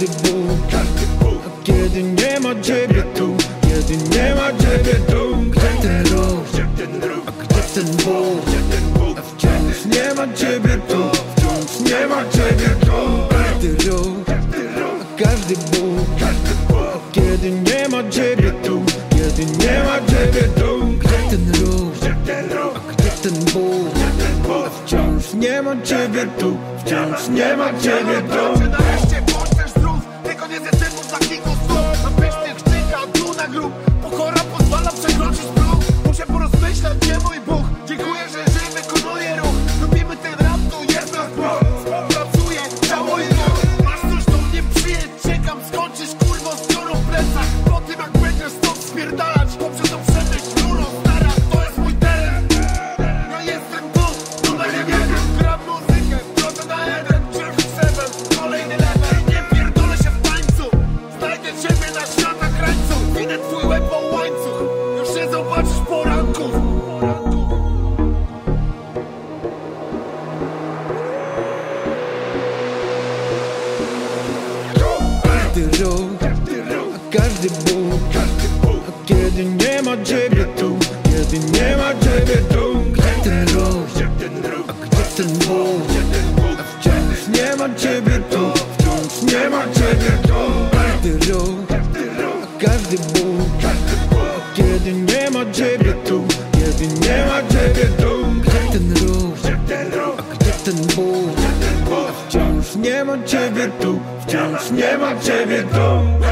każdy ból A kiedy nie ma ciebie tu Kiedy nie ma ciebie tu Gdzie ten ruch? A gdzie ten ból? A wciąż nie ma ciebie tu Wciąż nie ma ciebie tu Każdy ruch A każdy ból A kiedy nie ma ciebie tu Kiedy nie ma ciebie tu Gdzie ten ruch? A gdzie ten ból? Wciąż nie ma ciebie tu Wciąż nie ma ciebie tu na pysznych tu na grób. Pokora pozwala przekroczyć próg. Muszę porozmyślać, gdzie mój Bóg. Dziękuję, że żyję, wykonuję ruch. Lubimy ten rap, tu jest nas dwóch Współpracuję, ciało i ruch Masz coś do mnie przyjedź, czekam Skończysz kurwo z dziurą w plecach. Po tym jak będziesz stąd spierdalać Dobrze to Każdy rok, a każdy Bóg A kiedy nie ma ciebie tu Kiedy nie ma ciebie tu Gdzie ten rok, a gdzie ten Bóg A wciąż nie ma ciebie tu Wciąż nie ma ciebie tu nie ma ciebie tu. Wciąż nie ma ciebie tu